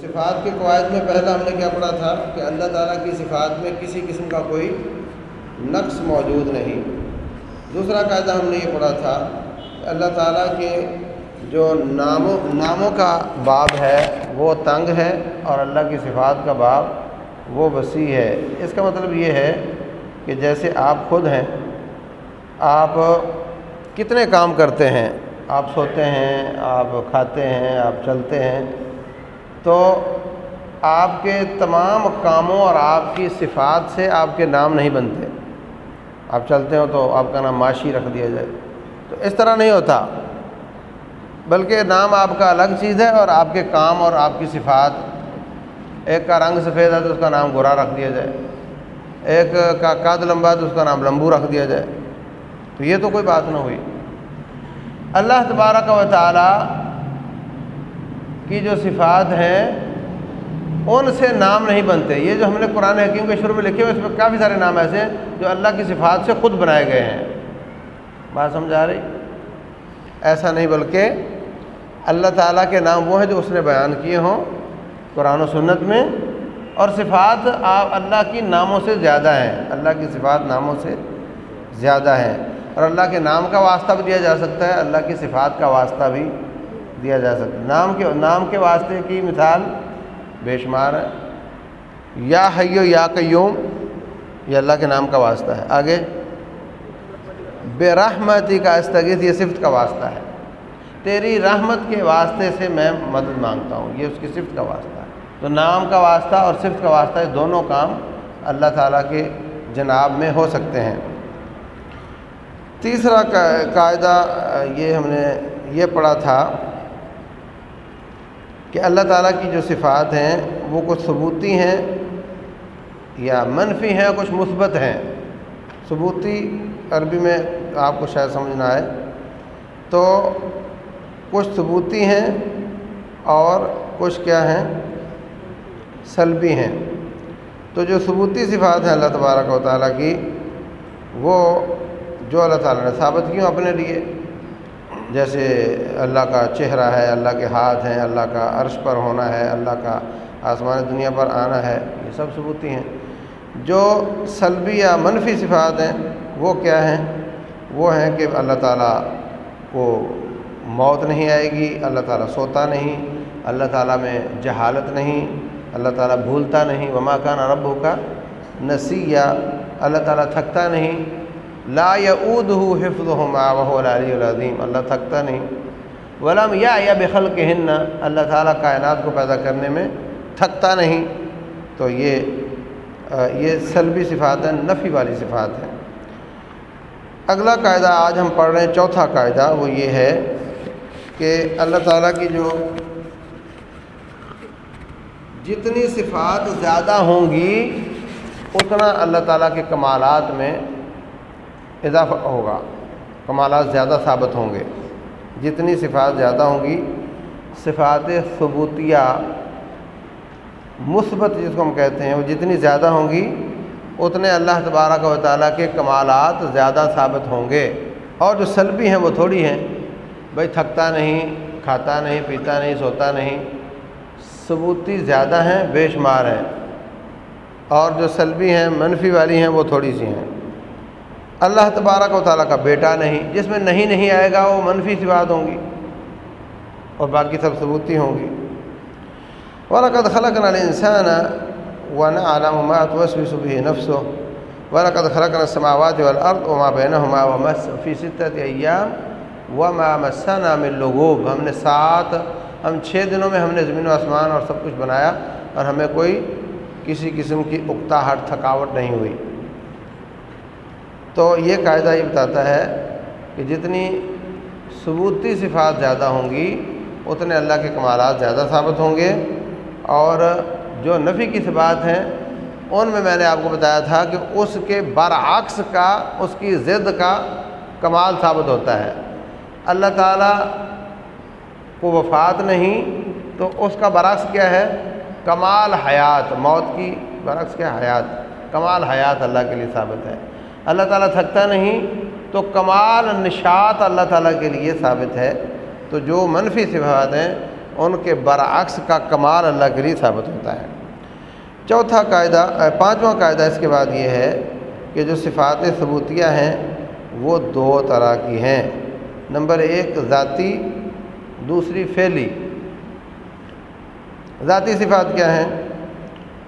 صفات کے قواعد میں پہلا ہم نے کیا پڑھا تھا کہ اللہ تعالیٰ کی صفات میں کسی قسم کا کوئی نقص موجود نہیں۔ دوسرا قاعدہ ہم نے یہ پڑھا تھا کہ اللہ تعالیٰ کے جو ناموں ناموں کا باب ہے، وہ تنگ ہے اور اللہ کی صفات کا باب وہ وسیع ہے۔ اس کا مطلب یہ ہے کہ جیسے آپ خود ہیں، آپ کتنے کام کرتے ہیں؟ آپ سوتے ہیں، آپ کھاتے ہیں، آپ چلتے ہیں۔ تو آپ کے تمام کاموں اور آپ کی صفات سے آپ کے نام نہیں بنتے۔ آپ چلتے ہو تو آپ کا نام معاشی رکھ دیا جائے۔ تو اس طرح نہیں ہوتا۔ بلکہ نام آپ کا الگ چیز ہے اور آپ کے کام اور آپ کی صفات، ایک کا رنگ سفید ہے تو اس کا نام گورا رکھ دیا جائے۔ ایک کا قد لمبا تو اس کا نام لمبو رکھ دیا جائے۔ تو یہ تو کوئی بات نہ ہوئی۔ اللہ تبارک و تعالیٰ کی جو صفات ہیں، ان سے نام نہیں بنتے۔ یہ جو ہم نے قرآن حکیم کے شروع میں لکھے ہوئے اس میں کافی سارے نام ایسے ہیں جو اللہ کی صفات سے خود بنائے گئے ہیں۔ بات سمجھ آ رہی؟ ایسا نہیں، بلکہ اللہ تعالیٰ کے نام وہ ہیں جو اس نے بیان کیے ہوں قرآن و سنت میں۔ اور صفات آپ اللہ کی ناموں سے زیادہ ہیں۔ اللہ کی صفات ناموں سے زیادہ ہیں۔ اور اللہ کے نام کا واسطہ بھی دیا جا سکتا ہے، اللہ کی صفات کا واسطہ بھی دیا جا سکتا ہے۔ نام کے نام کے واسطے کی مثال بے شمار ہے۔ یا حیو یا قیوم، یہ اللہ کے نام کا واسطہ ہے۔ آگے، بے رحمتی کا استغیث، یہ صفت کا واسطہ ہے۔ تیری رحمت کے واسطے سے میں مدد مانگتا ہوں، یہ اس کی صفت کا واسطہ ہے۔ تو نام کا واسطہ اور صفت کا واسطہ یہ دونوں کام اللہ تعالیٰ کے جناب میں ہو سکتے ہیں۔ تیسرا قاعدہ، یہ ہم نے یہ پڑھا تھا۔ کہ اللہ تعالیٰ کی جو صفات ہیں وہ کچھ ثبوتی ہیں یا منفی ہیں کچھ مثبت ہیں؟ ثبوتی عربی میں آپ کو شاید سمجھنا ہے تو کچھ ثبوتی ہیں اور کچھ کیا ہیں؟ سلبی ہیں۔ تو جو ثبوتی صفات ہیں اللہ تبارک و تعالیٰ کی، وہ جو اللہ تعالیٰ نے ثابت کیوں اپنے لیے؟ جیسے اللہ کا چہرہ ہے، اللہ کے ہاتھ ہیں، اللہ کا عرش پر ہونا ہے، اللہ کا آسمان دنیا پر آنا ہے، یہ سب ثبوتی ہیں۔ جو سلبی یا منفی صفات ہیں، وہ کیا ہیں؟ وہ ہیں کہ اللہ تعالیٰ کو موت نہیں آئے گی، اللہ تعالیٰ سوتا نہیں، اللہ تعالیٰ میں جہالت نہیں، اللہ تعالیٰ بھولتا نہیں۔ وما کان رب کا نسی یا اللہ تعالیٰ تھکتا نہیں لا یعود ہو حفظ ہو علی العظیم، اللہ تھکتا نہیں۔ ولم یا یا بخل کے ہن اللہ تعالیٰ کائنات کو پیدا کرنے میں تھکتا نہیں۔ تو یہ یہ سلبی صفات ہیں، نفی والی صفات ہیں۔ اگلا قاعدہ آج ہم پڑھ رہے ہیں، چوتھا قاعدہ، وہ یہ ہے کہ اللہ تعالیٰ کی جو جتنی صفات زیادہ ہوں گی، اتنا اللہ تعالیٰ کے کمالات میں اضافہ ہوگا۔ کمالات زیادہ ثابت ہوں گے۔ جتنی صفات زیادہ ہوں گی، صفات ثبوتیہ، مثبت جس کو ہم کہتے ہیں، وہ جتنی زیادہ ہوں گی، اتنے اللہ تبارک و تعالیٰ کے کمالات زیادہ ثابت ہوں گے۔ اور جو سلبی ہیں، وہ تھوڑی ہیں۔ بھائی، تھکتا نہیں، کھاتا نہیں، پیتا نہیں، سوتا نہیں، ثبوتی زیادہ ہیں، بے شمار ہیں۔ اور جو سلبی ہیں، منفی والی ہیں، وہ تھوڑی سی ہیں۔ اللہ تبارک و تعالیٰ کا بیٹا نہیں، جس میں نہیں نہیں آئے گا، وہ منفی سی بات ہوں گی اور باقی سب ثبوتی ہوں گی۔ ورقد خلق نل انسان و نہ علامات وسفی صبح نفس و ورقد خلق السماوات والارض وما بینہما ومس فی ستت ایام وما مسنا من لغوب۔ ہم نے سات، ہم چھ دنوں میں ہم نے زمین و آسمان اور سب کچھ بنایا اور ہمیں کوئی کسی قسم کی اکتاہٹ تھکاوٹ نہیں ہوئی۔ تو یہ قاعدہ یہ بتاتا ہے کہ جتنی ثبوتی صفات زیادہ ہوں گی، اتنے اللہ کے کمالات زیادہ ثابت ہوں گے۔ اور جو نفی کی صفات ہیں، ان میں میں نے آپ کو بتایا تھا کہ اس کے برعکس کا، اس کی ضد کا کمال ثابت ہوتا ہے۔ اللہ تعالیٰ کو وفات نہیں، تو اس کا برعکس کیا ہے؟ کمال حیات، موت کی برعکس کیا حیات؟ کمال حیات اللہ کے لیے ثابت ہے۔ اللہ تعالیٰ تھکتا نہیں، تو کمال، نشاط اللہ تعالیٰ کے لیے ثابت ہے۔ تو جو منفی صفات ہیں، ان کے برعکس کا کمال اللہ کے لیے ثابت ہوتا ہے۔ چوتھا قاعدہ پانچواں قاعدہ اس کے بعد یہ ہے کہ جو صفات ثبوتیہ ہیں، وہ دو طرح کی ہیں۔ نمبر ایک، ذاتی، دوسری، فعلی۔ ذاتی صفات کیا ہیں؟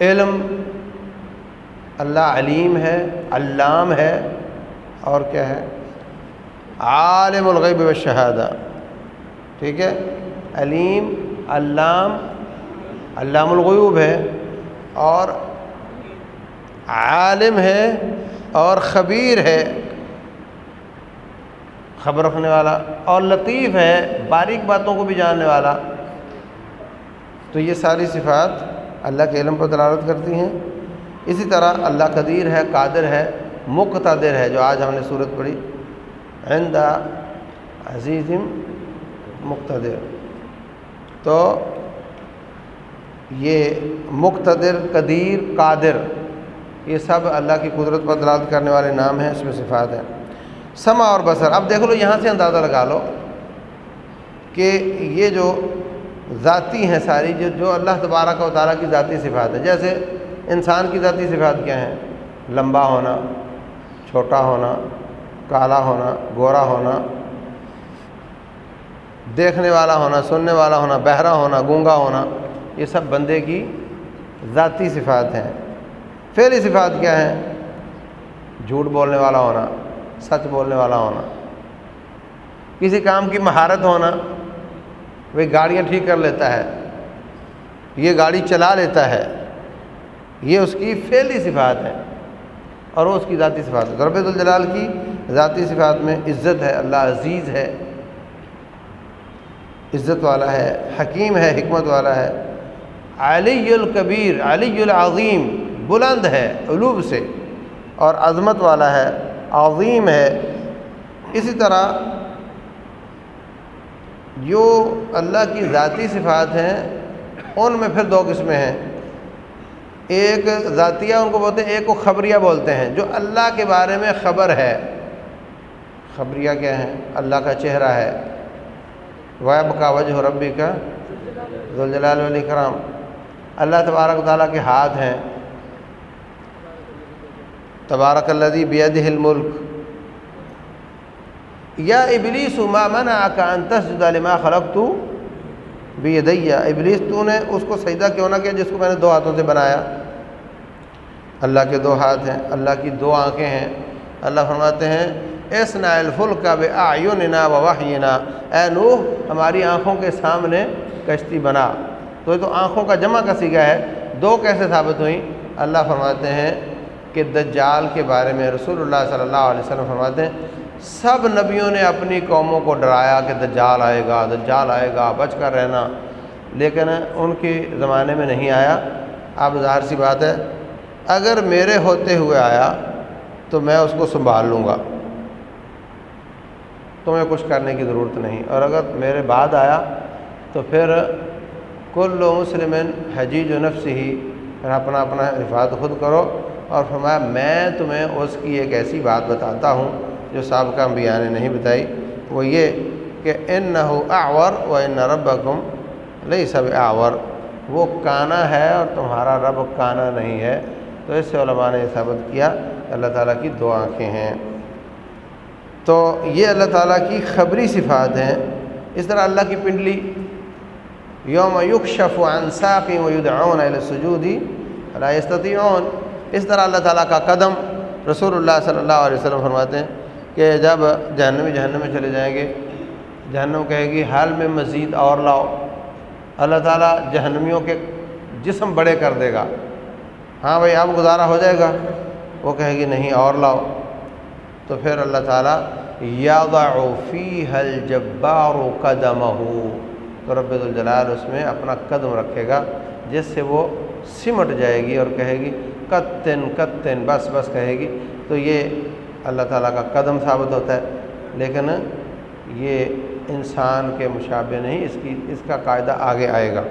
علم اللہ علیم ہے، علام ہے، اور کیا ہے؟ عالم الغیب و شہادہ۔ ٹھیک ہے؟ علیم، علام علام الغیوب ہے، اور عالم ہے، اور خبیر ہے۔ خبر رکھنے والا، اور لطیف ہے، باریک باتوں کو بھی جاننے والا۔ تو یہ ساری صفات اللہ کے علم پر دلالت کرتی ہیں۔ اسی طرح اللہ قدیر ہے، قادر ہے، مقتدر ہے، جو آج ہم نے صورت پڑھی۔ عندہ عزیز مقتدر۔ تو یہ مقتدر، قدیر، قادر، یہ سب اللہ کی قدرت پر دلالت کرنے والے نام ہیں، اس میں صفات ہیں۔ سما اور بصر۔ اب دیکھ لو، یہاں سے اندازہ لگا لو کہ یہ جو ذاتی ہیں ساری، جو جو اللہ تبارک و تعالیٰ کی ذاتی صفات ہے جیسے انسان کی ذاتی صفات کیا ہیں؟ لمبا ہونا، چھوٹا ہونا، کالا ہونا، گورا ہونا، دیکھنے والا ہونا، سننے والا ہونا، بہرا ہونا، گونگا ہونا، یہ سب بندے کی ذاتی صفات ہیں۔ فعلی صفات کیا ہیں؟ جھوٹ بولنے والا ہونا، سچ بولنے والا ہونا۔ کسی کام کی مہارت ہونا، وہ گاڑیاں ٹھیک کر لیتا ہے، یہ گاڑی چلا لیتا ہے یہ اس کی فعلی صفات ہے اور وہ اس کی ذاتی صفات ہے۔ رب الجلال کی ذاتی صفات میں عزت ہے، اللہ عزیز ہے، عزت والا ہے، حکیم ہے، حکمت والا ہے۔ علی الکبیر، علی العظیم بلند ہے علوب سے اور عظمت والا ہے، عظیم ہے۔ اسی طرح جو اللہ کی ذاتی صفات ہیں، ان میں پھر دو قسمیں ہیں۔ ایک ذاتیہ ان کو بولتے ہیں، ایک کو خبریہ بولتے ہیں، جو اللہ کے بارے میں خبر ہے۔ خبریہ کیا ہیں اللہ کا چہرہ ہے۔ ویب کا وجہ ربی کا ذوالجلال علیہ کرام اللہ تبارک تعالیٰ کے ہاتھ ہیں۔ تبارک الذی بید الملک۔ یا ابلیس ما منع کا انتسجد لما خلق تو بیدیا ابلیس تو نے اس کو سجدہ کیوں نہ کیا جس کو میں نے دو ہاتھوں سے بنایا؟ اللہ کے دو ہاتھ ہیں، اللہ کی دو آنکھیں ہیں۔ اللہ فرماتے ہیں ایس نا الفل کا بے آیوننا و اے نوح، ہماری آنکھوں کے سامنے کشتی بنا۔ تو یہ تو آنکھوں کا جمع کا سیگا ہے۔ دو کیسے ثابت ہوئیں؟ اللہ فرماتے ہیں کہ دجال کے بارے میں رسول اللہ صلی اللہ علیہ وسلم فرماتے ہیں سب نبیوں نے اپنی قوموں کو ڈرایا کہ دجال آئے گا، دجال آئے گا، بچ کر رہنا۔ لیکن ان کے زمانے میں نہیں آیا۔ اب ظاہر سی بات ہے، اگر میرے ہوتے ہوئے آیا تو میں اس کو سنبھال لوں گا۔ تمہیں کچھ کرنے کی ضرورت نہیں۔ اور اگر میرے بعد آیا تو پھر کل مسلم حجیج و نفس ہی پھر اپنا اپنا حفاظت خود کرو۔ اور فرمایا، میں تمہیں اس کی ایک ایسی بات بتاتا ہوں جو سابقہ انبیاء نے یعنی نہیں بتائی، وہ یہ کہ ان نہ آور و ان رب کم لئی سب آور وہ کانا ہے اور تمہارا رب کانا نہیں ہے۔ تو اس سے علماء نے ثابت کیا، اللہ تعالیٰ کی دو آنکھیں ہیں۔ تو یہ اللہ تعالیٰ کی خبری صفات ہیں۔ اس طرح اللہ کی پنڈلی، یوم یکشف عن ساقی و یدعون الى السجود لا یستطیعون۔ اس طرح اللہ تعالیٰ کا قدم رسول اللہ صلی اللہ علیہ وسلم فرماتے ہیں۔ کہ جب جہنمی جہنم میں چلے جائیں گے، جہنم کہے گی، حال میں مزید اور لاؤ۔ اللہ تعالیٰ جہنمیوں کے جسم بڑے کر دے گا۔ ہاں بھائی، اب گزارا ہو جائے گا۔ وہ کہے گی، نہیں، اور لاؤ۔ تو پھر اللہ تعالیٰ یاد فی حل جبار و قدم ہو تو رب الجلال اس میں اپنا قدم رکھے گا، جس سے وہ سمٹ جائے گی اور کہے گی کتن کتن بس بس کہے گی۔ تو یہ اللہ تعالیٰ کا قدم ثابت ہوتا ہے، لیکن یہ انسان کے مشابہ نہیں، اس کی، اس کا قاعدہ آگے آئے گا۔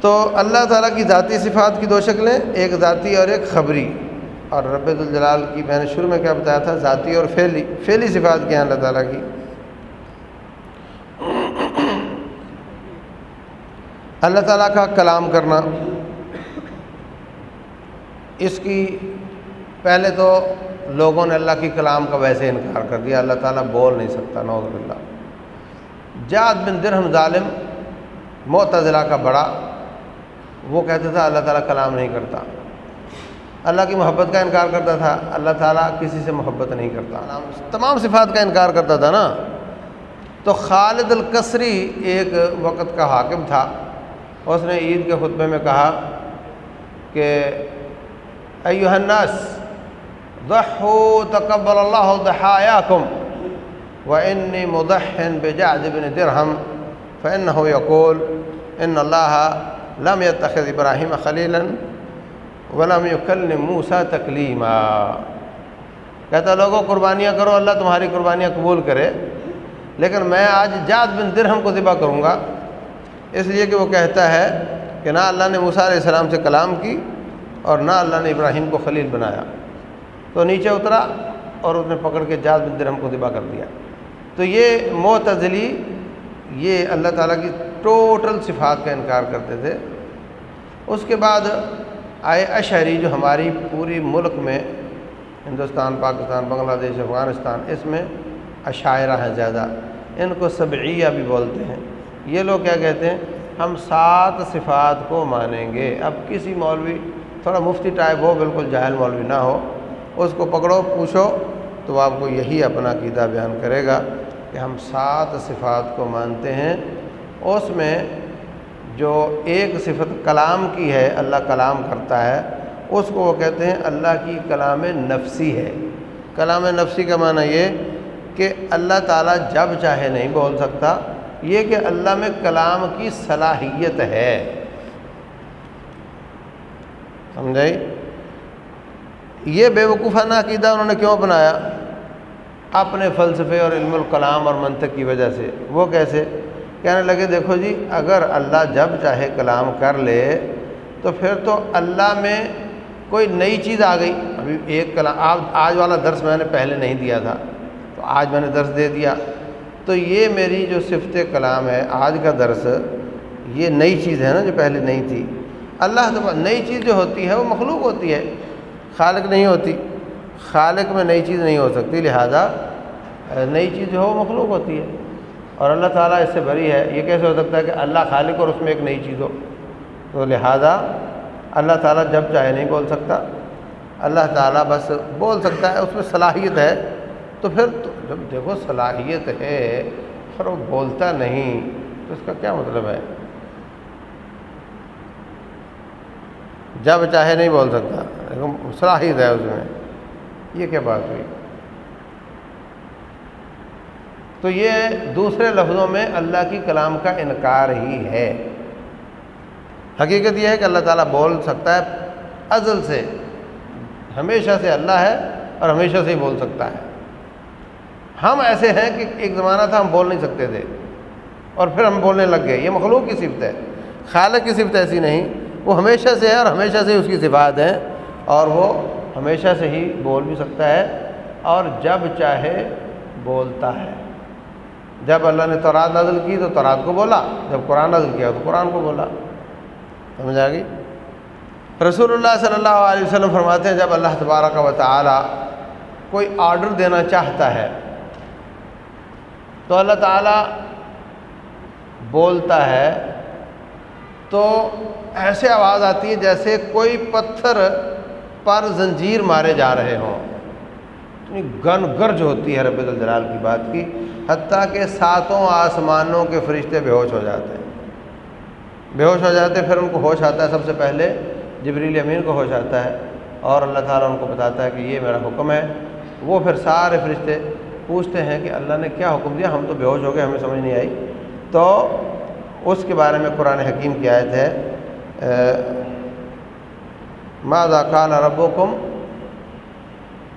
تو اللہ تعالیٰ کی ذاتی صفات کی دو شکلیں، ایک ذاتی اور ایک خبری۔ اور رب الجلال کی میں نے شروع میں کیا بتایا تھا، ذاتی اور فعلی فعلی صفات کیا ہیں اللہ تعالیٰ کی؟ اللہ تعالیٰ کا کلام کرنا، اس کی پہلے تو لوگوں نے اللہ کی کلام کا ویسے انکار کر دیا، اللہ تعالیٰ بول نہیں سکتا نوز اللہ جاد بن درہم ظالم معتضلہ کا بڑا، وہ کہتا تھا اللہ تعالیٰ کلام نہیں کرتا۔ اللہ کی محبت کا انکار کرتا تھا، اللہ تعالیٰ کسی سے محبت نہیں کرتا۔ تمام صفات کا انکار کرتا تھا نا۔ تو خالد القصری ایک وقت کا حاکم تھا، اس نے عید کے خطبے میں کہا کہ ایوہ الناس ضحو تقبل اللہ ضحایاکم وإني مضح بجعد بن درهم فإنه يقول إن الله لم يتخذ إبراهيم خليلا ولم يكلم موسى تكليما. کہتا لوگوں قربانیاں کرو، اللہ تمہاری قربانیاں قبول کرے، لیکن میں آج جاد بن درہم کو ذبح کروں گا۔ اس لیے کہ وہ کہتا ہے کہ نہ اللہ نے موسیٰ علیہ السلام سے کلام کی اور نہ اللہ نے ابراہیم کو خلیل بنایا۔ تو نیچے اترا اور اس نے پکڑ کے جاد بن درہم کو ذبح کر دیا۔ تو یہ معتزلی یہ اللہ تعالیٰ کی ٹوٹل صفات کا انکار کرتے تھے۔ اس کے بعد آئے اشہری جو ہماری پوری ملک میں ہندوستان، پاکستان، بنگلہ دیش، افغانستان، اس میں عشاعرہ ہیں زیادہ۔ ان کو سبعیہ بھی بولتے ہیں۔ یہ لوگ کیا کہتے ہیں؟ ہم سات صفات کو مانیں گے۔ اب کسی مولوی، تھوڑا مفتی ٹائپ ہو، بالکل جاہل مولوی نہ ہو۔ اس کو پکڑو، پوچھو تو آپ کو یہی اپنا عقیدہ بیان کرے گا کہ ہم سات صفات کو مانتے ہیں۔ اس میں جو ایک صفت کلام کی ہے، اللہ کلام کرتا ہے، اس کو وہ کہتے ہیں اللہ کی کلام نفسی ہے۔ کلام نفسی کا معنی یہ کہ اللہ تعالیٰ جب چاہے نہیں بول سکتا، یہ کہ اللہ میں کلام کی صلاحیت ہے۔ سمجھائی یہ بیوقوفانہ عقیدہ انہوں نے کیوں اپنایا اپنے فلسفے اور علم الکلام اور منطق کی وجہ سے۔ وہ کیسے؟ کہنے لگے، دیکھو جی اگر اللہ جب چاہے کلام کر لے، تو پھر تو اللہ میں کوئی نئی چیز آ گئی۔ ابھی ایک کلام آج والا درس میں نے پہلے نہیں دیا تھا، تو آج میں نے درس دے دیا۔ تو یہ میری جو صفت کلام ہے، آج کا درس، یہ نئی چیز ہے نا جو پہلے نہیں تھی۔ اللہ تو نئی چیز جو ہوتی ہے، وہ مخلوق ہوتی ہے۔ خالق نہیں ہوتی، خالق میں نئی چیز نہیں ہو سکتی، لہٰذا نئی چیز جو مخلوق ہوتی ہے۔ اور اللہ تعالیٰ اس سے بری ہے۔ یہ کیسے ہو سکتا ہے کہ اللہ خالق اور اس میں ایک نئی چیز ہو؟ تو لہٰذا اللہ تعالیٰ جب چاہے نہیں بول سکتا۔ اللہ تعالیٰ بس بول سکتا ہے، اس میں صلاحیت ہے۔ تو پھر جب دیکھو صلاحیت ہے پھر وہ بولتا نہیں، تو اس کا کیا مطلب ہے؟ جب چاہے نہیں بول سکتا۔ صلاحیت ہے اس میں۔ یہ کیا بات ہوئی؟ تو یہ دوسرے لفظوں میں اللہ کی کلام کا انکار ہی ہے۔ حقیقت یہ ہے کہ اللہ تعالیٰ بول سکتا ہے ازل سے۔ ہمیشہ سے اللہ ہے اور ہمیشہ سے ہی بول سکتا ہے۔ ہم ایسے ہیں کہ ایک زمانہ تھا ہم بول نہیں سکتے تھے اور پھر ہم بولنے لگ گئے۔ یہ مخلوق کی صفت ہے۔ خالق کی صفت ایسی نہیں۔ وہ ہمیشہ سے ہے اور ہمیشہ سے اس کی صفات ہیں اور وہ ہمیشہ سے ہی بول بھی سکتا ہے اور جب چاہے بولتا ہے۔ جب اللہ نے تورات نازل کی تو تورات کو بولا، جب قرآن نازل کیا تو قرآن کو بولا۔ سمجھ آ گئی؟ رسول اللہ صلی اللہ علیہ وسلم فرماتے ہیں، جب اللہ تبارک و تعالی کوئی آرڈر دینا چاہتا ہے تو اللہ تعالیٰ بولتا ہے تو ایسے آواز آتی ہے جیسے کوئی پتھر پر زنجیر مارے جا رہے ہوں۔ اتنی گن گرج ہوتی ہے رب الجلال کی بات کی، حتیٰ کہ ساتوں آسمانوں کے فرشتے بے ہوش ہو جاتے ہیں۔ بے ہوش ہو جاتے ہیں، پھر ان کو ہوش آتا ہے۔ سب سے پہلے جبریل امین کو ہوش آتا ہے اور اللہ تعالیٰ ان کو بتاتا ہے کہ یہ میرا حکم ہے۔ وہ پھر سارے فرشتے پوچھتے ہیں کہ اللہ نے کیا حکم دیا؟ ہم تو بے ہوش ہو گئے، ہمیں سمجھ نہیں آئی۔ تو اس کے بارے میں قرآن حکیم کی آیت ہے ماذا قال ربكم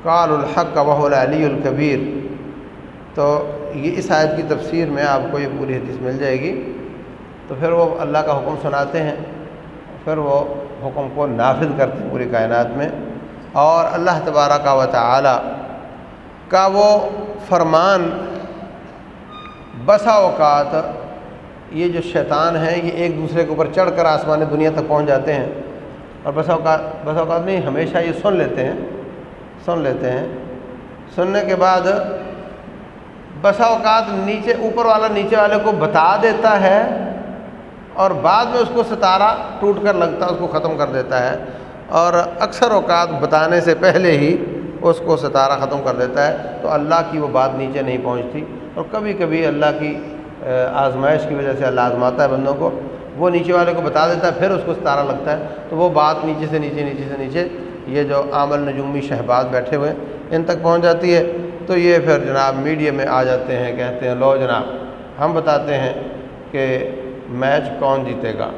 قال الحق وهو العلی الکبیر تو یہ اس آیت کی تفسیر میں آپ کو یہ پوری حدیث مل جائے گی۔ تو پھر وہ اللہ کا حکم سناتے ہیں، پھر وہ حکم کو نافذ کرتے ہیں پوری کائنات میں۔ اور اللہ تبارہ کا و تعالی کا وہ فرمان، بسا اوقات یہ جو شیطان ہیں یہ ایک دوسرے کے اوپر چڑھ کر آسمان دنیا تک پہنچ جاتے ہیں اور بس اوقات بس اوقات نہیں، ہمیشہ یہ سن لیتے ہیں، سن لیتے ہیں۔ سننے کے بعد بسا اوقات نیچے، اوپر والا نیچے والے کو بتا دیتا ہے اور بعد میں اس کو ستارہ ٹوٹ کر لگتا ہے اس کو ختم کر دیتا ہے۔ اور اکثر اوقات بتانے سے پہلے ہی اس کو ستارہ ختم کر دیتا ہے۔ تو اللہ کی وہ بات نیچے نہیں پہنچتی اور کبھی کبھی اللہ کی آزمائش کی وجہ سے اللہ آزماتا ہے بندوں کو، وہ نیچے والے کو بتا دیتا ہے، پھر اس کو ستارہ لگتا ہے۔ تو وہ بات نیچے سے نیچے نیچے سے نیچے، یہ جو عامل نجومی شہباز بیٹھے ہوئے ہیں، ان تک پہنچ جاتی ہے۔ تو یہ پھر جناب میڈیا میں آ جاتے ہیں، کہتے ہیں، لو جناب، ہم بتاتے ہیں کہ میچ کون جیتے گا۔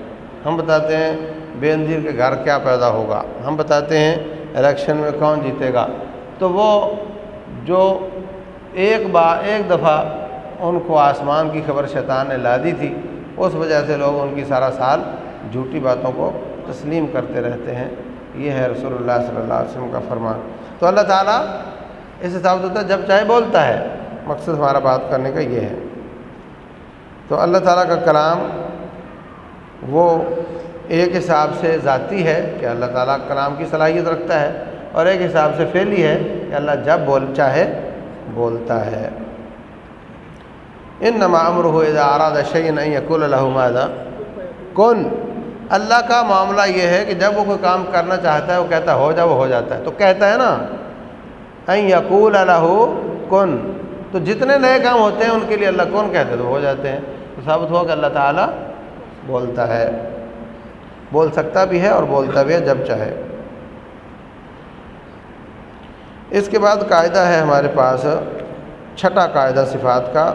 ہم بتاتے ہیں، بے نظیر کے گھر کیا پیدا ہوگا۔ ہم بتاتے ہیں، الیکشن میں کون جیتے گا۔ تو وہ جو ایک بار ایک دفعہ ان کو آسمان کی خبر شیطان نے لا دی تھی۔ اس وجہ سے لوگ ان کی سارا سال جھوٹی باتوں کو تسلیم کرتے رہتے ہیں۔ یہ ہے رسول اللہ صلی اللہ علیہ وسلم کا فرمان۔ تو اللہ تعالیٰ اس حساب سے ہوتا ہے جب چاہے بولتا ہے۔ مقصد ہمارا بات کرنے کا یہ ہے۔ تو اللہ تعالیٰ کا کلام وہ ایک حساب سے ذاتی ہے کہ اللہ تعالیٰ کلام کی صلاحیت رکھتا ہے اور ایک حساب سے فیلی ہے کہ اللہ جب بول چاہے بولتا ہے۔ ان نمامر ہو اراد شعی نہیں یقول الحمدہ کن۔ اللہ کا معاملہ یہ ہے کہ جب وہ کوئی کام کرنا چاہتا ہے، وہ کہتا ہے، ہو جا وہ ہو جاتا ہے۔ تو کہتا ہے نا این یقول الح کن۔ تو جتنے نئے کام ہوتے ہیں، ان کے لیے اللہ کون کہتے ہیں تو ہو جاتے ہیں۔ تو ثابت ہوا کہ اللہ تعالیٰ بولتا ہے۔ بول سکتا بھی ہے اور بولتا بھی ہے جب چاہے۔ اس کے بعد قاعدہ ہے ہمارے پاس، چھٹا قاعدہ صفات کا۔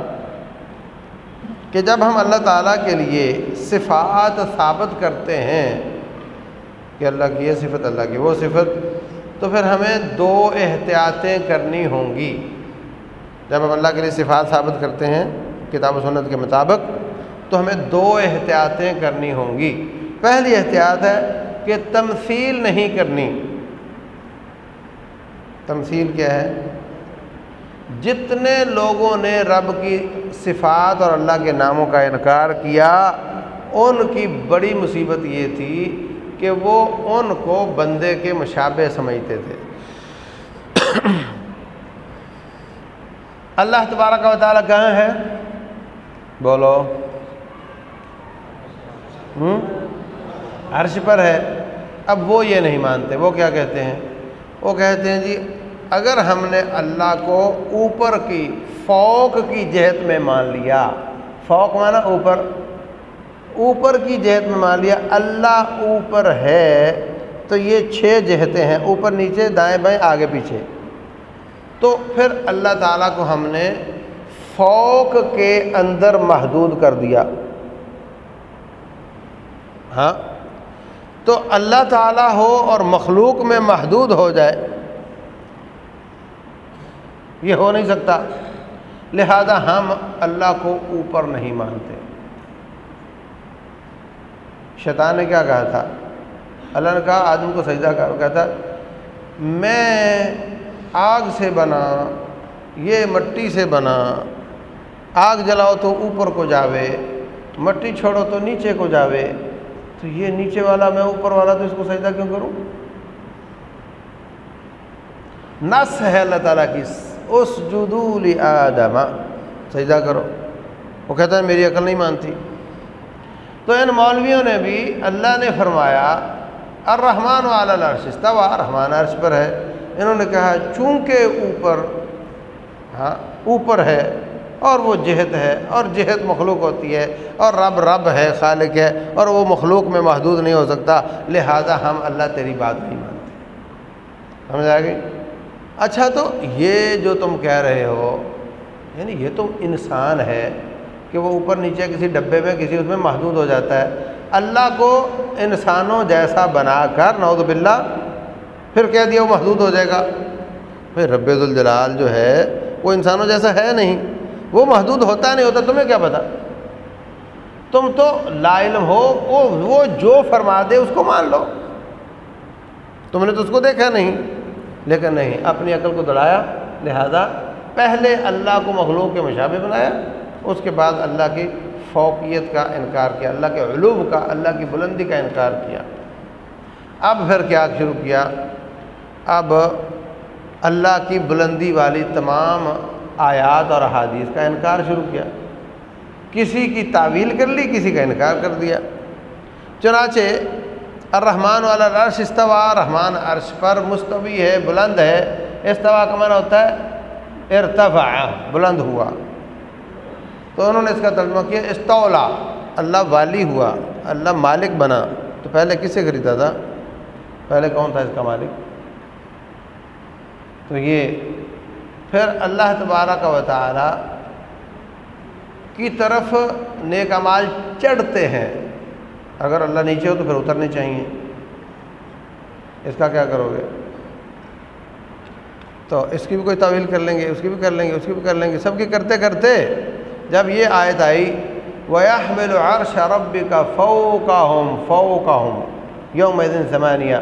کہ جب ہم اللہ تعالیٰ کے لیے صفات ثابت کرتے ہیں کہ اللہ کی یہ صفت، اللہ کی وہ صفت، تو پھر ہمیں دو احتیاطیں کرنی ہوں گی۔ جب ہم اللہ کے لیے صفات ثابت کرتے ہیں کتاب و سنت کے مطابق، تو ہمیں دو احتیاطیں کرنی ہوں گی۔ پہلی احتیاط ہے کہ تمثیل نہیں کرنی۔ تمثیل کیا ہے؟ جتنے لوگوں نے رب کی صفات اور اللہ کے ناموں کا انکار کیا، ان کی بڑی مصیبت یہ تھی کہ وہ ان کو بندے کے مشابے سمجھتے تھے۔ اللہ تبارہ کا مطالعہ کہاں ہے؟ بولو۔ عرش پر ہے۔ اب وہ یہ نہیں مانتے، وہ کیا کہتے ہیں؟ وہ کہتے ہیں جی اگر ہم نے اللہ کو اوپر کی فوق کی جہت میں مان لیا، فوق مانا اوپر اوپر کی جہت میں مان لیا، اللہ اوپر ہے، تو یہ چھ جہتیں ہیں، اوپر نیچے، دائیں بائیں، آگے پیچھے۔ تو پھر اللہ تعالیٰ کو ہم نے فوق کے اندر محدود کر دیا۔ ہاں؟ تو اللہ تعالیٰ ہو اور مخلوق میں محدود ہو جائے یہ ہو نہیں سکتا۔ لہذا ہم اللہ کو اوپر نہیں مانتے۔ شیطان نے کیا کہا تھا؟ اللہ نے کہا، آدم کو سجدہ کر کہتا میں آگ سے بنا، یہ مٹی سے بنا، آگ جلاؤ تو اوپر کو جاوے، مٹی چھوڑو تو نیچے کو جاوے۔ تو یہ نیچے والا، میں اوپر والا تو اس کو سجدہ کیوں کروں؟ نس ہے اللہ تعالیٰ کی اس جدول آدم سجدہ کرو۔ وہ کہتا ہے، میری عقل نہیں مانتی. تو ان مولویوں نے بھی اللہ نے فرمایا، الرحمن والا عرش استوا رحمان عرش پر ہے۔ انہوں نے کہا، چونکہ اوپر ہاں اوپر ہے اور وہ جہت ہے اور جہت مخلوق ہوتی ہے اور رب رب ہے، خالق ہے اور وہ مخلوق میں محدود نہیں ہو سکتا، لہذا ہم اللہ تیری بات نہیں مانتے۔ سمجھ آ گئی؟ اچھا تو یہ جو تم کہہ رہے ہو یعنی یہ تو انسان ہے کہ وہ اوپر نیچے کسی ڈبے میں، کسی اس میں محدود ہو جاتا ہے۔ اللہ کو انسانوں جیسا بنا کر، نعوذ باللہ، پھر کہہ دیا وہ محدود ہو جائے گا۔ بھائی، رب الجلال جو ہے، وہ انسانوں جیسا ہے نہیں۔ وہ محدود ہوتا نہیں، ہوتا تمہیں کیا پتا؟ تم تو لا علم ہو وہ جو فرما دے، اس کو مان لو۔ تم نے تو اس کو دیکھا نہیں۔ لیکن نہیں، اپنی عقل کو دوڑایا، لہذا پہلے اللہ کو مخلوق کے مشابے بنایا، اس کے بعد اللہ کی فوقیت کا انکار کیا، اللہ کے علوم کا، اللہ کی بلندی کا انکار کیا۔ اب پھر کیا شروع کیا؟ اب اللہ کی بلندی والی تمام آیات اور احادیث کا انکار شروع کیا۔ کسی کی تعویل کر لی، کسی کا انکار کر دیا۔ چنانچہ الرحمن والا عرش استوا رحمان عرش پر مستوی ہے، بلند ہے۔ استوا کا معنی ہوتا ہے، ارتفع، بلند ہوا۔ تو انہوں نے اس کا ترجمہ کیا، استولا، اللہ والی ہوا، اللہ مالک بنا۔ تو پہلے کس سے خریدا تھا؟ پہلے کون تھا اس کا مالک؟ تو یہ، پھر اللہ تبارہ کا وطالعہ کی طرف نیک مال چڑھتے ہیں۔ اگر اللہ نیچے ہو تو پھر اترنے چاہیے۔ اس کا کیا کرو گے؟ تو اس کی بھی کوئی تعویل کر لیں گے، اس کی بھی کر لیں گے، اس کی بھی کر لیں گے۔ سب کی کرتے کرتے جب یہ آیت آئی، وَيَحْمِلُ عَرْشَ رَبِّكَ فَوْقَهُمْ فَوْقَهُمْ یوم دن زمانیہ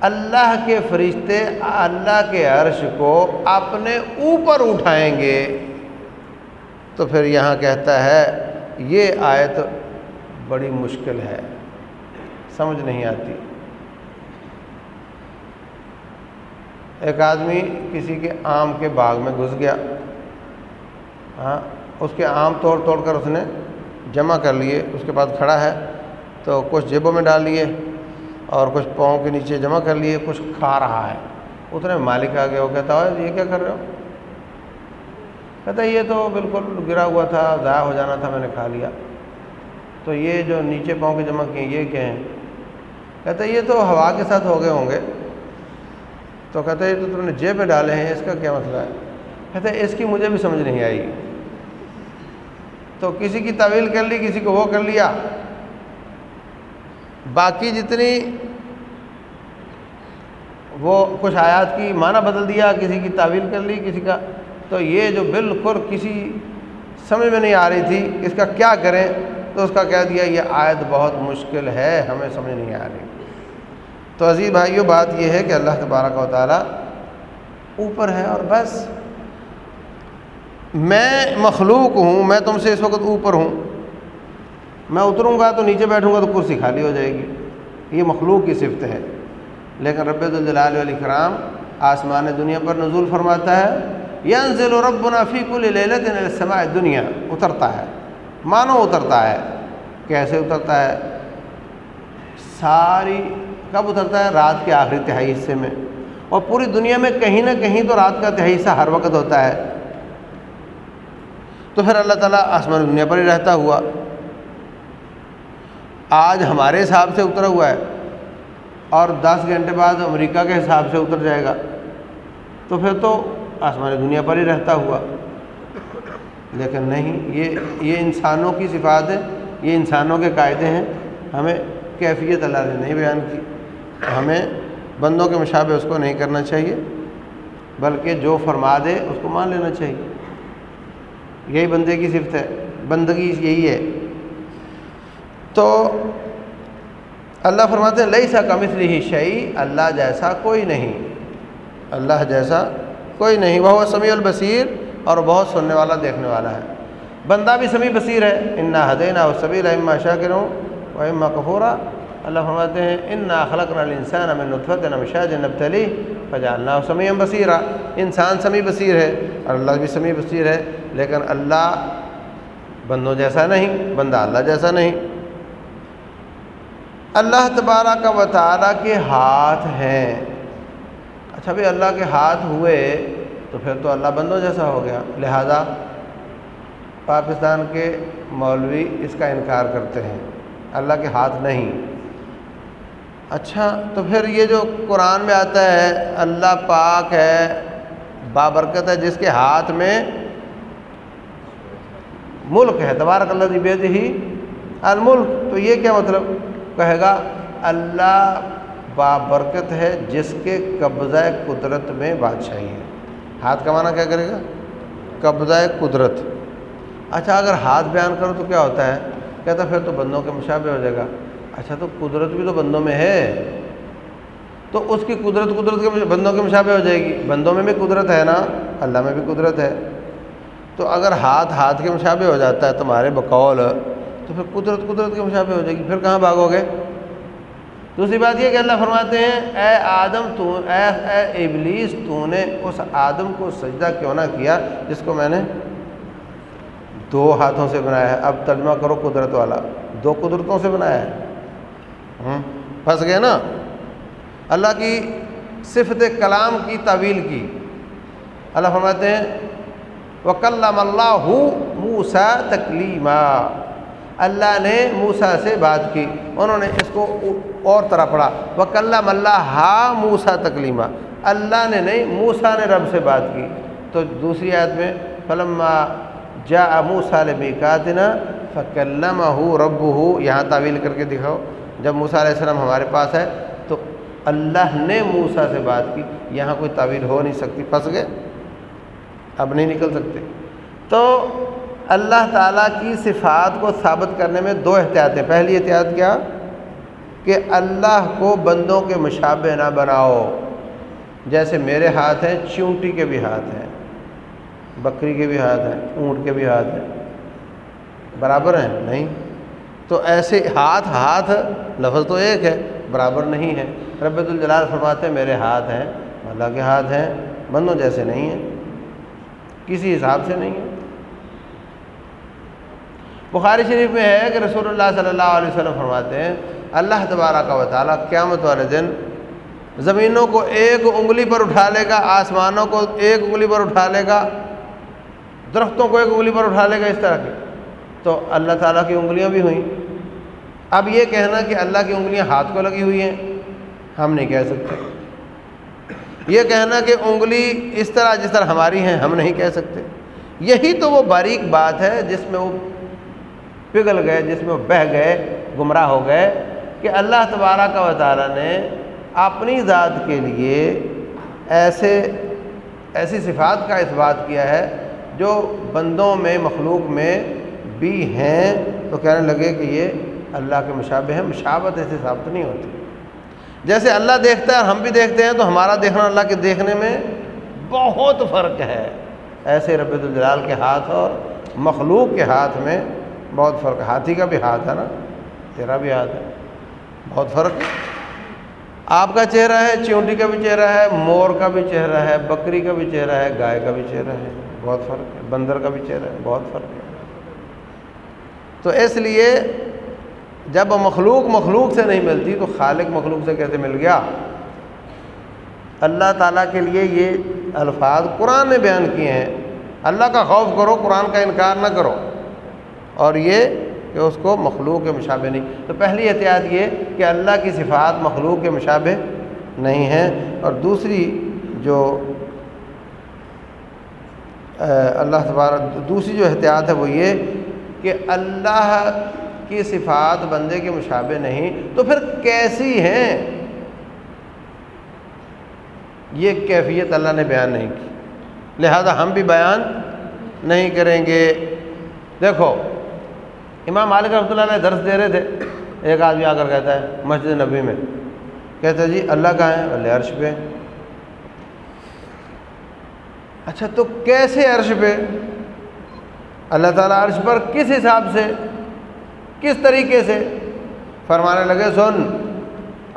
اللہ کے فرشتے، اللہ کے عرش کو اپنے اوپر اٹھائیں گے۔ تو پھر یہاں کہتا ہے، یہ آیت بڑی مشکل ہے۔ سمجھ نہیں آتی۔ ایک آدمی کسی کے آم کے باغ میں گھس گیا۔ ہاں اس کے آم توڑ توڑ کر اس نے جمع کر لیے، اس کے پاس کھڑا ہے۔ تو کچھ جیبوں میں ڈال لیے اور کچھ پاؤں کے نیچے جمع کر لیے، کچھ کھا رہا ہے۔ اتنے مالک آ گیا وہ کہتا ہے یہ کیا کر رہے ہو؟ کہتا ہے یہ تو بالکل گرا ہوا تھا، ضائع ہو جانا تھا، میں نے کھا لیا۔ تو یہ جو نیچے پاؤں کے جمع کیے یہ کیا ہیں؟ کہتا ہے یہ تو ہوا کے ساتھ ہو گئے ہوں گے۔ تو کہتا ہے یہ تو تم نے جیب میں ڈالے ہیں، اس کا کیا مسئلہ ہے؟ کہتا ہے اس کی مجھے بھی سمجھ نہیں آئی۔ تو کسی کی طویل کر لی، کسی کو وہ کر لیا۔ باقی جتنی وہ کچھ آیات کی معنی بدل دیا، کسی کی تعویل کر لی، کسی کا تو یہ جو بالکل کسی سمجھ میں نہیں آ رہی تھی، اس کا کیا کریں؟ تو اس کا کہہ دیا، یہ آیت بہت مشکل ہے، ہمیں سمجھ نہیں آ رہی۔ تو عزیز بھائیو، بات یہ ہے کہ اللہ تبارک و تعالیٰ اوپر ہے اور بس۔ میں مخلوق ہوں، میں تم سے اس وقت اوپر ہوں۔ میں اتروں گا تو نیچے بیٹھوں گا تو کرسی خالی ہو جائے گی۔ یہ مخلوق کی صفت ہے۔ لیکن رب الجلال علیہ کرام آسمان دنیا پر نزول فرماتا ہے، ینزل ربنا فی کل لیلت السماء دنیا اترتا ہے۔ مانو اترتا ہے۔ کیسے اترتا ہے؟ ساری، کب اترتا ہے؟ رات کے آخری تہائی حصے میں۔ اور پوری دنیا میں کہیں نہ کہیں تو رات کا تہائی حصہ ہر وقت ہوتا ہے۔ تو پھر اللہ تعالیٰ آسمان دنیا پر ہی رہتا ہوا۔ آج ہمارے حساب سے اترا ہوا ہے۔ اور دس گھنٹے بعد امریکہ کے حساب سے اتر جائے گا۔ تو پھر تو آسمان دنیا پر ہی رہتا ہوا۔ لیکن نہیں، یہ یہ انسانوں کی صفات ہے یہ انسانوں کے قاعدے ہیں، ہمیں کیفیت اللہ نے نہیں بیان کی، ہمیں بندوں کے مشابہ اس کو نہیں کرنا چاہیے، بلکہ جو فرما دے اس کو مان لینا چاہیے۔ یہی بندے کی صفت ہے، بندگی یہی ہے۔ تو اللہ فرماتے ہیں لئی سا کمسری ہی شعی اللہ جیسا کوئی نہیں۔ اللہ جیسا کوئی نہیں وہ سمیع البصیر۔ اور بہت سننے والا، دیکھنے والا ہے۔ بندہ بھی سمیع بصیر ہے۔ انا حدینہ و صبیر اما شاکر ہوں و اما کفورہ اللہ فرماتے ہیں ان نا خلق الانسان من نطفت نمشاج نبتلی فجعلنا سمیع بصیرہ انسان سمیع بصیر ہے اور اللہ بھی سمیع بصیر ہے، لیکن اللہ بندوں جیسا نہیں، بندہ اللہ جیسا نہیں۔ اللہ تبارہ کا وطالعہ کے ہاتھ ہیں۔ اچھا بھائی، اللہ کے ہاتھ ہوئے تو پھر تو اللہ بندوں جیسا ہو گیا۔ لہذا پاکستان کے مولوی اس کا انکار کرتے ہیں۔ اللہ کے ہاتھ نہیں۔ اچھا تو پھر یہ جو قرآن میں آتا ہے، اللہ پاک ہے، بابرکت ہے، جس کے ہاتھ میں ملک ہے۔ تبارک اللہ بید ہی الملک۔ تو یہ کیا مطلب؟ کہے گا، اللہ بابرکت ہے، جس کے قبضہ قدرت میں بادشاہی ہے۔ ہاتھ کا معنی کیا کرے گا؟ قبضہ قدرت۔ اچھا اگر ہاتھ بیان کرو تو کیا ہوتا ہے؟ کہتا پھر تو بندوں کے مشابہ ہو جائے گا۔ اچھا تو قدرت بھی تو بندوں میں ہے۔ تو اس کی قدرت قدرت کے بندوں کے مشابہ ہو جائے گی۔ بندوں میں بھی قدرت ہے نا؟ اللہ میں بھی قدرت ہے۔ تو اگر ہاتھ ہاتھ کے مشابہ ہو جاتا ہے تمہارے بقول، تو پھر قدرت قدرت کے مشابہ ہو جائے گی۔ پھر کہاں بھاگو گے؟ دوسری بات یہ کہ اللہ فرماتے ہیں، اے آدم تو، اے اے ابلیس، تو نے اس آدم کو سجدہ کیوں نہ کیا جس کو میں نے دو ہاتھوں سے بنایا ہے؟ اب ترجمہ کرو قدرت والا۔ دو قدرتوں سے بنایا ہے۔ پھنس گئے نا۔ اللہ کی صفت کلام کی طویل کی۔ اللہ فرماتے ہیں وکلم اللہ موسا تکلیمہ اللہ نے موسا سے بات کی۔ انہوں نے اس کو اور طرح پڑھا۔ وکلم اللہ ہا موسا تکلیمہ اللہ نے نہیں موسا نے رب سے بات کی۔ تو دوسری آیت میں فلم جا موسا لمکاتنا فکلم ہو رب ہو یہاں تعویل کر کے دکھاؤ۔ جب موسا علیہ السلام ہمارے پاس ہے، تو اللہ نے موسا سے بات کی۔ یہاں کوئی تعویل ہو نہیں سکتی، پھنس گئے۔ اب نہیں نکل سکتے۔ تو اللہ تعالیٰ کی صفات کو ثابت کرنے میں دو احتیاطیں پہلی احتیاط کیا؟ کہ اللہ کو بندوں کے مشابہ نہ بناؤ۔ جیسے میرے ہاتھ ہیں، چونٹی کے بھی ہاتھ ہیں، بکری کے بھی ہاتھ ہیں، اونٹ کے بھی ہاتھ ہیں۔ برابر ہیں؟ نہیں۔ تو ایسے ہاتھ ہاتھ، لفظ تو ایک ہے، برابر نہیں ہے۔ رب الجلال فرماتے ہیں، میرے ہاتھ ہیں، اللہ کے ہاتھ ہیں، بندوں جیسے نہیں ہیں، کسی حساب سے نہیں ہے بخاری شریف میں ہے کہ رسول اللہ صلی اللہ علیہ وسلم فرماتے ہیں، اللہ تبارہ کا تعالیٰ قیامت والے دن زمینوں کو ایک انگلی پر اٹھا لے گا، آسمانوں کو ایک انگلی پر اٹھا لے گا، درختوں کو ایک انگلی پر اٹھا لے گا، اس طرح کی۔ تو اللہ تعالیٰ کی انگلیاں بھی ہوئیں۔ اب یہ کہنا کہ اللہ کی انگلیاں ہاتھ کو لگی ہوئی ہیں، ہم نہیں کہہ سکتے۔ یہ کہنا کہ انگلی اس طرح جس طرح ہماری ہیں، ہم نہیں کہہ سکتے۔ یہی تو وہ باریک بات ہے جس میں وہ پگھل گئے، جس میں وہ بہہ گئے، گمراہ ہو گئے کہ اللہ تبارہ کا وطالعہ نے اپنی ذات کے لیے ایسے، ایسی صفات کا اس بات کیا ہے جو بندوں میں، مخلوق میں بھی ہیں تو کہنے لگے کہ یہ اللہ کے مشابہ ہیں، مشابت ایسے ثابت نہیں ہوتی۔ جیسے اللہ دیکھتا ہے اور ہم بھی دیکھتے ہیں تو ہمارا دیکھنا اللہ کے دیکھنے میں بہت فرق ہے۔ ایسے رب الجلال کے ہاتھ اور مخلوق کے ہاتھ میں بہت فرق ہاتھی کا بھی ہاتھ ہے نا؟ تیرا بھی ہاتھ ہے۔ بہت فرق ہے۔ آپ کا چہرہ ہے، چونٹی کا بھی چہرہ ہے، مور کا بھی چہرہ ہے، بکری کا بھی چہرہ ہے، گائے کا بھی چہرہ ہے۔ بہت فرق ہے۔ بندر کا بھی چہرہ ہے۔ بہت فرق ہے۔ تو اس لیے جب مخلوق مخلوق سے نہیں ملتی تو خالق مخلوق سے کیسے مل گیا؟ اللہ تعالیٰ کے لیے یہ الفاظ قرآن نے بیان کیے ہیں۔ اللہ کا خوف کرو، قرآن کا انکار نہ کرو۔ اور یہ کہ اس کو مخلوق کے مشابہ نہیں۔ تو پہلی احتیاط یہ کہ اللہ کی صفات مخلوق کے مشابہ نہیں ہیں۔ اور دوسری جو اللہ تبارک، دوسری جو احتیاط ہے وہ یہ کہ اللہ کی صفات بندے کے مشابہ نہیں۔ تو پھر کیسی ہیں؟ یہ کیفیت اللہ نے بیان نہیں کی۔ لہذا ہم بھی بیان نہیں کریں گے۔ دیکھو امام مالک رحمۃ اللہ علیہ درس دے رہے تھے، ایک آدمی آ کر کہتا ہے مسجد نبی میں، کہتا ہے جی اللہ کہاں ہے، اللہ عرش پہ اچھا تو کیسے عرش پہ؟ اللہ تعالیٰ عرش پر کس حساب سے، کس طریقے سے؟ فرمانے لگے، سن،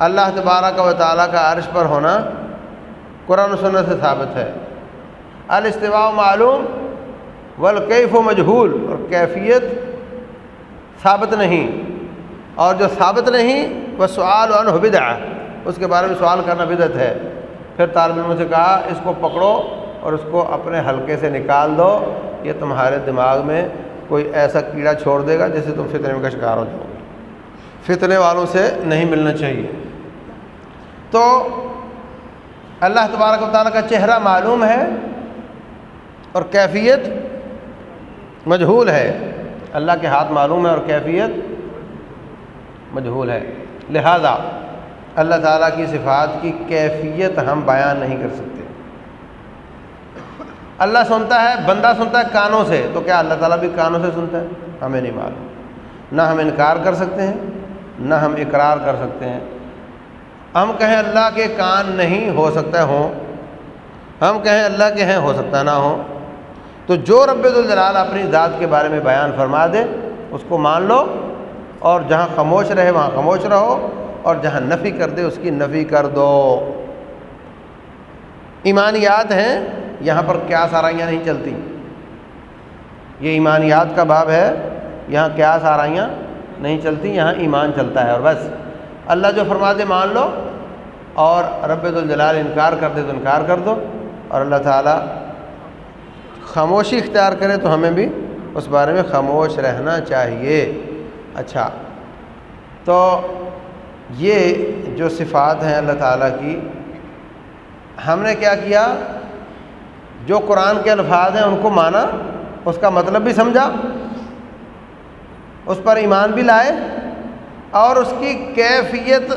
اللہ تبارہ کا و تعالیٰ کا عرش پر ہونا قرآن و سنت سے ثابت ہے۔ الاستواء معلوم، والکیف و مجہول، اور کیفیت ثابت نہیں۔ اور جو ثابت نہیں، وہ سوال و انحبد اس کے بارے میں سوال کرنا بدت ہے۔ پھر طالب علم سے کہا، اس کو پکڑو اور اس کو اپنے حلقے سے نکال دو۔ یہ تمہارے دماغ میں کوئی ایسا کیڑا چھوڑ دے گا جس سے تم فتنے میں کا شکار ہو جاؤ گے۔ فتنے والوں سے نہیں ملنا چاہیے۔ تو اللہ تبارک و تعالیٰ کا چہرہ معلوم ہے اور کیفیت مجہول ہے۔ اللہ کے ہاتھ معلوم ہے اور کیفیت مجہول ہے۔ لہذا اللہ تعالیٰ کی صفات کی کیفیت ہم بیان نہیں کر سکتے۔ اللہ سنتا ہے، بندہ سنتا ہے کانوں سے، تو کیا اللہ تعالیٰ بھی کانوں سے سنتا ہے؟ ہمیں نہیں معلوم۔ نہ ہم انکار کر سکتے ہیں، نہ ہم اقرار کر سکتے ہیں۔ ہم کہیں اللہ کے کان نہیں ہو سکتا ہوں، ہم کہیں اللہ کے ہیں ہو سکتا نہ ہوں۔ تو جو رب الجلال اپنی ذات کے بارے میں بیان فرما دے، اس کو مان لو اور جہاں خاموش رہے وہاں خاموش رہو اور جہاں نفی کر دے، اس کی نفی کر دو۔ ایمانیات ہیں، یہاں پر کیا سارائیاں نہیں چلتی۔ یہ ایمانیات کا باب ہے، یہاں کیا سارائیاں نہیں چلتی، یہاں ایمان چلتا ہے اور بس۔ اللہ جو فرما دے، مان لو اور رب الجلال انکار کر دے تو انکار کر دو اور اللہ تعالیٰ خاموشی اختیار کرے تو ہمیں بھی اس بارے میں خاموش رہنا چاہیے۔ اچھا۔ تو یہ جو صفات ہیں اللہ تعالیٰ کی، ہم نے کیا کیا؟ جو قرآن کے الفاظ ہیں ان کو مانا، اس کا مطلب بھی سمجھا، اس پر ایمان بھی لائے، اور اس کی کیفیت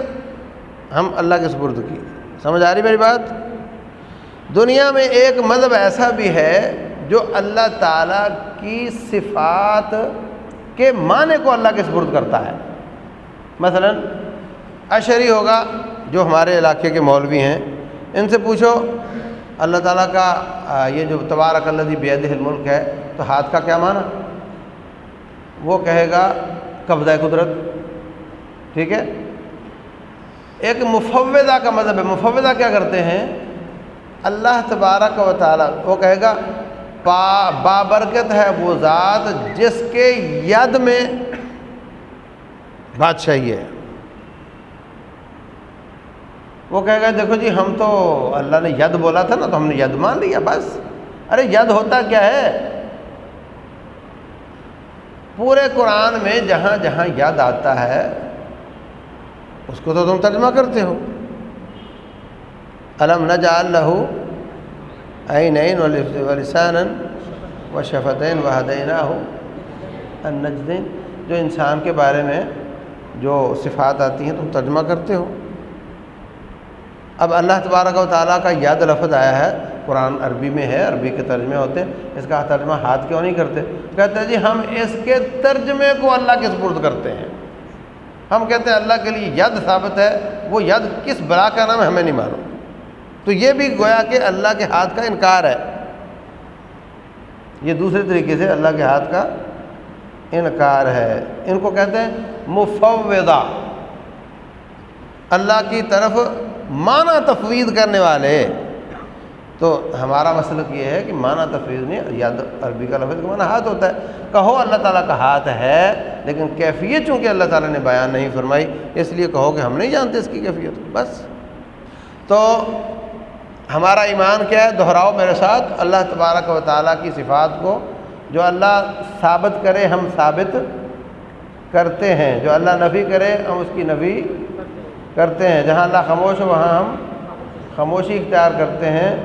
ہم اللہ کے سپرد کی سمجھ آ رہی میری بات؟ دنیا میں ایک مذہب ایسا بھی ہے جو اللہ تعالیٰ کی صفات کے معنی کو اللہ کے سپرد کرتا ہے۔ مثلا اشری ہوگا جو ہمارے علاقے کے مولوی ہیں، ان سے پوچھو، اللہ تعالیٰ کا یہ جو تبارک اللہ بید الملک ہے، تو ہاتھ کا کیا معنی؟ وہ کہے گا، قبضہ قدرت۔ ٹھیک ہے؟ ایک مفوضہ کا مذہب ہے۔ مفوضہ کیا کرتے ہیں؟ اللہ تبارک و تعالیٰ، وہ کہے گا با، بابرکت ہے وہ ذات جس کے ید میں بادشاہی ہے۔ وہ کہے گا دیکھو جی ہم تو اللہ نے ید بولا تھا نا، تو ہم نے ید مان لیا، بس۔ ارے، ید ہوتا کیا ہے؟ پورے قرآن میں جہاں جہاں ید آتا ہے، اس کو تو تم ترجمہ کرتے ہو۔ علم نجعل لہو عینین ولسانا و شفتین و حدینہ ہو النجدین جو انسان کے بارے میں جو صفات آتی ہیں، تم ترجمہ کرتے ہو۔ اب اللہ تبارک و تعالیٰ کا یاد لفظ آیا ہے، قرآن عربی میں ہے، عربی کے ترجمے ہوتے ہیں۔ اس کا ترجمہ ہاتھ کیوں نہیں کرتے؟ کہتے ہیں جی ہم اس کے ترجمے کو اللہ کے سپرد کرتے ہیں۔ ہم کہتے ہیں، اللہ کے لیے ید ثابت ہے، وہ ید کس بلا کا نام ہے ہمیں نہیں معلوم۔ تو یہ بھی گویا کہ اللہ کے ہاتھ کا انکار ہے۔ یہ دوسرے طریقے سے اللہ کے ہاتھ کا انکار ہے۔ ان کو کہتے ہیں مفوضہ۔ اللہ کی طرف معنی تفویض کرنے والے۔ تو ہمارا مسلک یہ ہے کہ معنی تفویض نہیں یاد عربی کا لفظ کا معنی ہاتھ ہوتا ہے۔ کہو اللہ تعالیٰ کا ہاتھ ہے، لیکن کیفیت چونکہ اللہ تعالیٰ نے بیان نہیں فرمائی، اس لیے کہو کہ ہم نہیں جانتے اس کی کیفیت۔ بس۔ تو ہمارا ایمان کیا ہے؟ دہراؤ میرے ساتھ اللہ تبارک و تعالیٰ کی صفات کو، جو اللہ ثابت کرے، ہم ثابت کرتے ہیں۔ جو اللہ نفی کرے، ہم اس کی نفی کرتے ہیں۔ جہاں اللہ خاموش ہو وہاں ہم خاموشی اختیار کرتے ہیں۔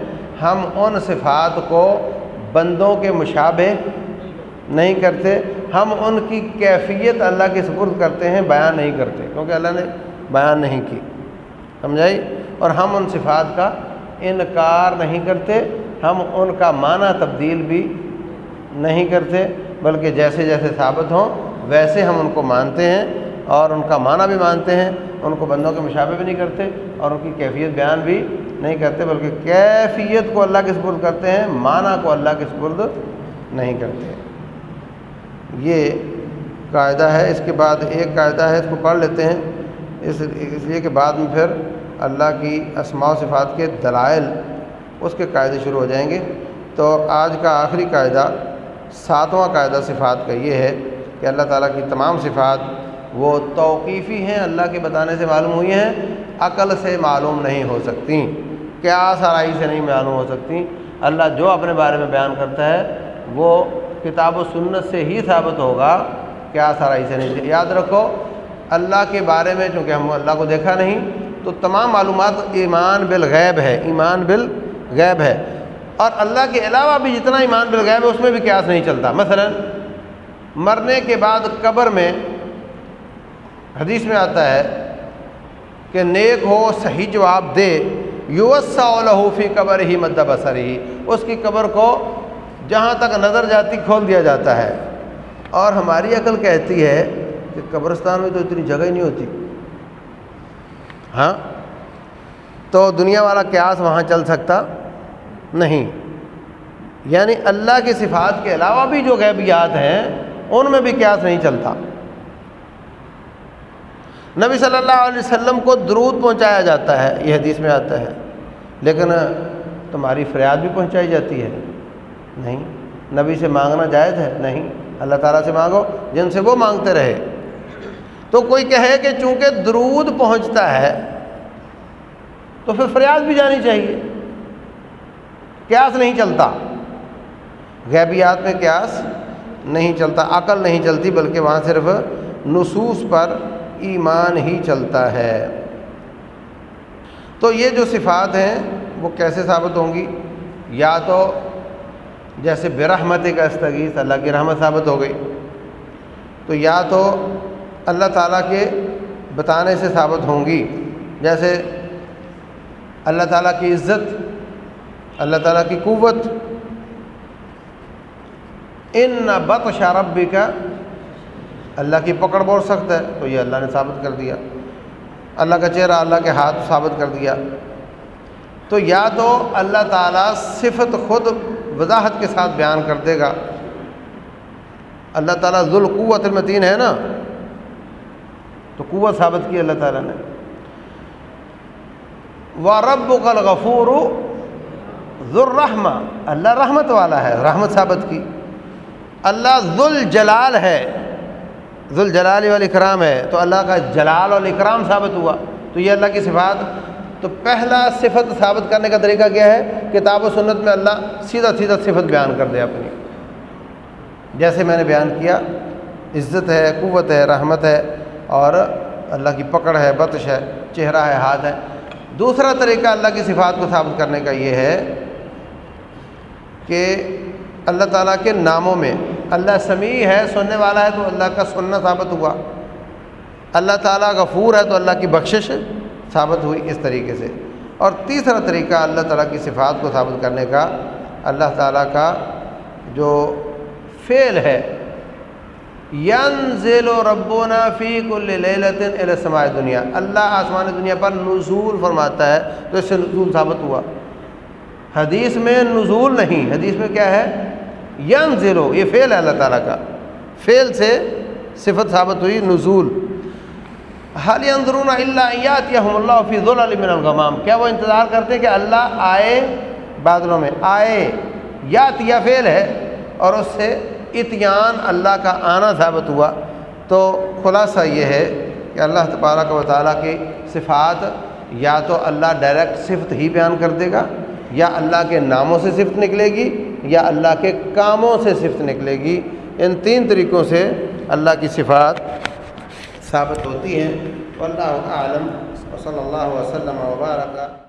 ہم ان صفات کو بندوں کے مشابہ نہیں کرتے۔ ہم ان کی کیفیت اللہ کے سپرد کرتے ہیں، بیان نہیں کرتے۔ کیونکہ اللہ نے بیان نہیں کی۔ سمجھائی؟ اور ہم ان صفات کا انکار نہیں کرتے، ہم ان کا معنی تبدیل بھی نہیں کرتے، بلکہ جیسے جیسے ثابت ہوں، ویسے ہم ان کو مانتے ہیں اور ان کا معنی بھی مانتے ہیں، ان کو بندوں کے مشابہ بھی نہیں کرتے اور ان کی کیفیت بیان بھی نہیں کرتے، بلکہ کیفیت کو اللہ کے سپرد کرتے ہیں، معنی کو اللہ کے سپرد نہیں کرتے۔ یہ قاعدہ ہے، اس کے بعد ایک قاعدہ ہے، اس کو پڑھ لیتے ہیں، اس اس لیے کہ بعد میں پھر اللہ کی اسماع و صفات کے دلائل اس کے قاعدے شروع ہو جائیں گے۔ تو آج کا آخری قاعدہ، ساتواں قاعدہ صفات کا یہ ہے کہ اللہ تعالیٰ کی تمام صفات وہ توقیفی ہیں، اللہ کے بتانے سے معلوم ہوئی ہیں، عقل سے معلوم نہیں ہو سکتی کیا سرائی سے نہیں معلوم ہو سکتی۔ اللہ جو اپنے بارے میں بیان کرتا ہے، وہ کتاب و سنت سے ہی ثابت ہوگا کیا سرائی سے نہیں۔ یاد رکھو، اللہ کے بارے میں چونکہ ہم اللہ کو دیکھا نہیں تو تمام معلومات ایمان بالغیب ہے، ایمان بالغیب ہے۔ اور اللہ کے علاوہ بھی جتنا ایمان بالغیب ہے، اس میں بھی قیاس نہیں چلتا۔ مثلا، مرنے کے بعد قبر میں حدیث میں آتا ہے کہ نیک ہو، صحیح جواب دے۔ یوسا فی قبر ہی مدب اثر ہی اس کی قبر کو جہاں تک نظر جاتی، کھول دیا جاتا ہے۔ اور ہماری عقل کہتی ہے کہ قبرستان میں تو اتنی جگہ ہی نہیں ہوتی۔ ہاں؟ تو دنیا والا قیاس وہاں چل سکتا نہیں۔ یعنی اللہ کی صفات کے علاوہ بھی جو غیبیات ہیں، ان میں بھی قیاس نہیں چلتا۔ نبی صلی اللہ علیہ وسلم کو درود پہنچایا جاتا ہے، یہ حدیث میں آتا ہے۔ لیکن تمہاری فریاد بھی پہنچائی جاتی ہے۔ نہیں، نبی سے مانگنا جائز ہے۔ نہیں، اللہ تعالیٰ سے مانگو، جن سے وہ مانگتے رہے۔ تو کوئی کہے کہ چونکہ درود پہنچتا ہے تو پھر فریاد بھی جانی چاہیے۔ قیاس نہیں چلتا۔ غیبیات میں قیاس نہیں چلتا، عقل نہیں چلتی، بلکہ وہاں صرف نصوص پر ایمان ہی چلتا ہے۔ تو یہ جو صفات ہیں، وہ کیسے ثابت ہوں گی؟ یا تو جیسے برحمت کا استغیث، اللہ کی رحمت ثابت ہو گئی۔ تو یا تو اللہ تعالیٰ کے بتانے سے ثابت ہوں گی۔ جیسے اللہ تعالیٰ کی عزت، اللہ تعالیٰ کی قوت۔ ان نہ بت شاربی کا اللہ کی پکڑ بول سکتا ہے، تو یہ اللہ نے ثابت کر دیا۔ اللہ کا چہرہ اللہ کے ہاتھ ثابت کر دیا۔ تو یا تو اللہ تعالیٰ صفت خود وضاحت کے ساتھ بیان کر دے گا۔ اللہ تعالیٰ ذوالقوت المتین ہے نا؟ تو قوت ثابت کی اللہ تعالیٰ نے۔ و رب الغفور ذوالرحمہ اللہ رحمت والا ہے، رحمت ثابت کی۔ اللہ ذوال جلال ہے۔ ذوالجلال والاکرام ہے۔ تو اللہ کا جلال والاکرام ثابت ہوا۔ تو یہ اللہ کی صفات۔ تو پہلا صفت ثابت کرنے کا طریقہ کیا ہے؟ کتاب و سنت میں اللہ سیدھا سیدھا صفت بیان کر دے اپنی۔ جیسے میں نے بیان کیا، عزت ہے، قوت ہے، رحمت ہے۔ اور اللہ کی پکڑ ہے بطش ہے، چہرہ ہے، ہاتھ ہے۔ دوسرا طریقہ اللہ کی صفات کو ثابت کرنے کا یہ ہے کہ اللہ تعالیٰ کے ناموں میں اللہ سمیع ہے، سننے والا ہے تو اللہ کا سننا ثابت ہوا۔ اللہ تعالیٰ غفور ہے تو اللہ کی بخشش ثابت ہوئی اس طریقے سے۔ اور تیسرا طریقہ اللہ تعالیٰ کی صفات کو ثابت کرنے کا اللہ تعالیٰ کا جو فعل ہے ین و ربنا فی کل لیلتن السماء دنیا اللہ آسمان دنیا پر نزول فرماتا ہے تو اس سے نزول ثابت ہوا۔ حدیث میں نزول نہیں، حدیث میں کیا ہے؟ ین یہ فعل ہے اللہ تعالیٰ کا۔ فعل سے صفت ثابت ہوئی، نزول۔ حال اندرون اللہ یات یا اللہ فی من الغمام۔ کیا وہ انتظار کرتے کہ اللہ آئے بادلوں میں؟ آئے یات یا فعل ہے اور اس سے اتیان اللہ کا آنا ثابت ہوا، تو خلاصہ یہ ہے کہ اللہ تبارک و تعالیٰ کی صفات یا تو اللہ ڈائریکٹ صفت ہی بیان کر دے گا، یا اللہ کے ناموں سے صفت نکلے گی، یا اللہ کے کاموں سے صفت نکلے گی۔ ان تین طریقوں سے اللہ کی صفات ثابت ہوتی ہیں۔ اللہ عالم صلی اللہ وسلم وبارک۔